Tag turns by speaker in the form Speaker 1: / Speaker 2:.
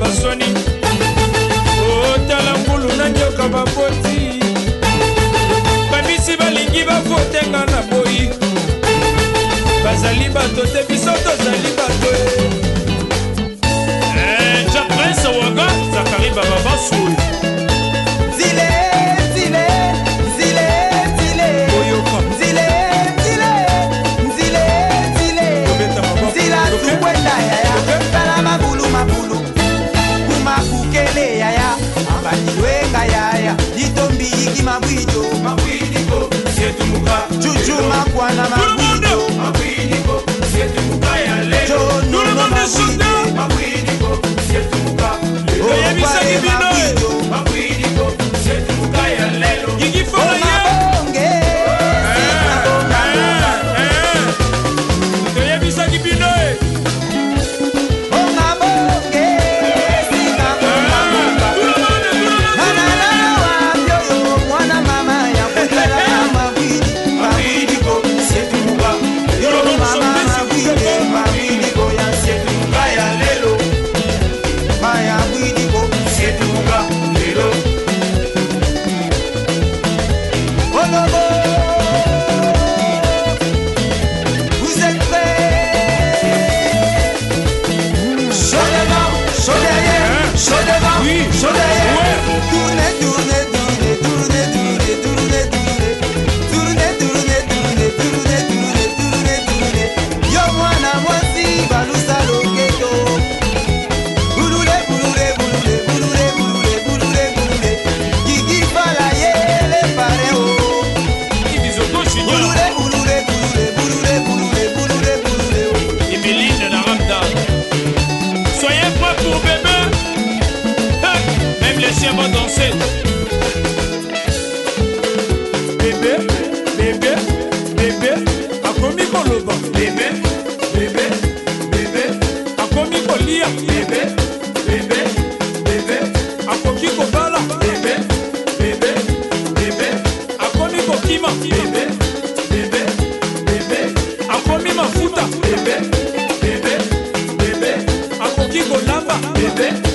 Speaker 1: basoni otala ngulu na nyoka baboti babisi balingi bafotenga na boyi bazali bato te biso tozali mamá les chiens vont danser. Bébé, bébé, bébé, a commis Koloba. Bébé, bébé, bébé, a commis Kolia. Bébé, bébé, bébé, a commis Kobala. Bébé, bébé, bébé, a commis Kokima. Bébé, bébé, bébé, a commis Mafuta. Bébé, bébé, bébé, a commis Kolamba. Bébé.